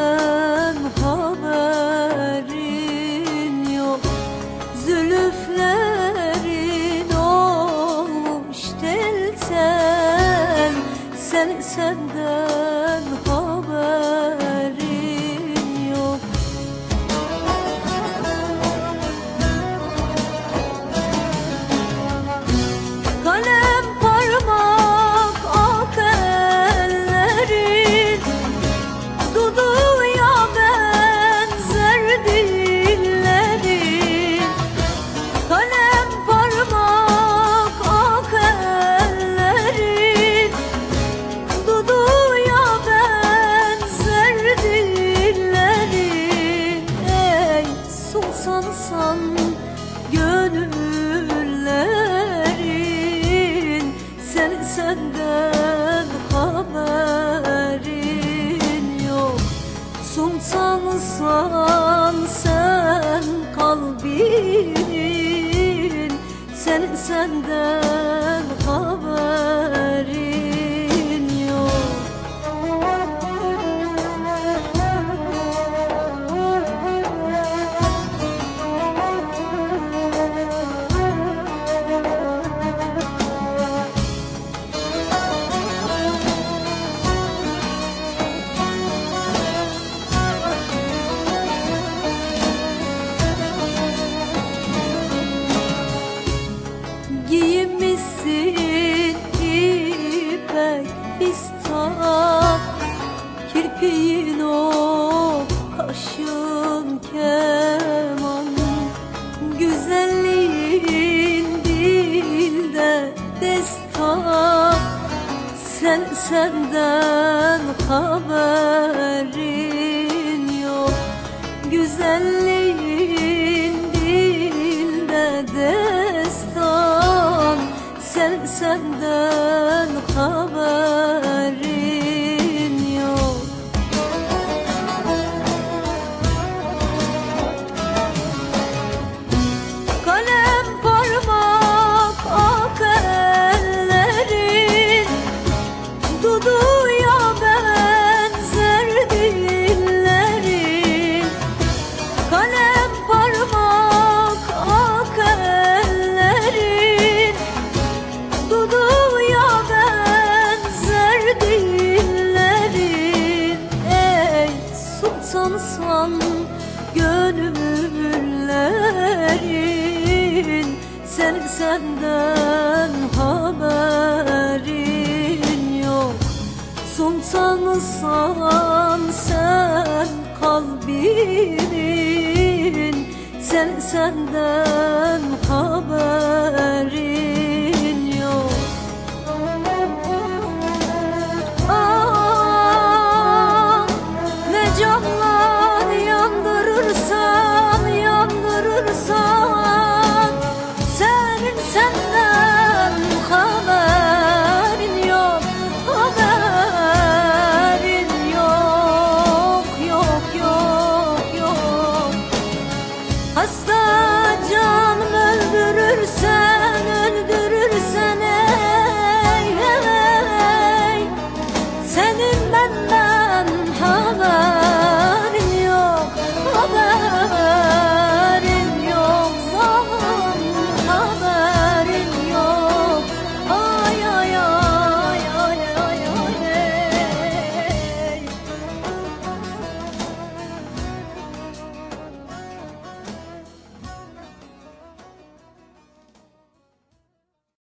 senden haberin yok. Zülüflerin olmuş tel Sen haberin senden haberin yok. Sultansan sen kalbinin Sen senden fistan Kirpiğin o kaşın keman. Güzelliğin dilde destan Sen senden haberin senden haberin sultansan gönüllerin Sen senden haberin yok. Sultansan sen kalbinin Sen senden haber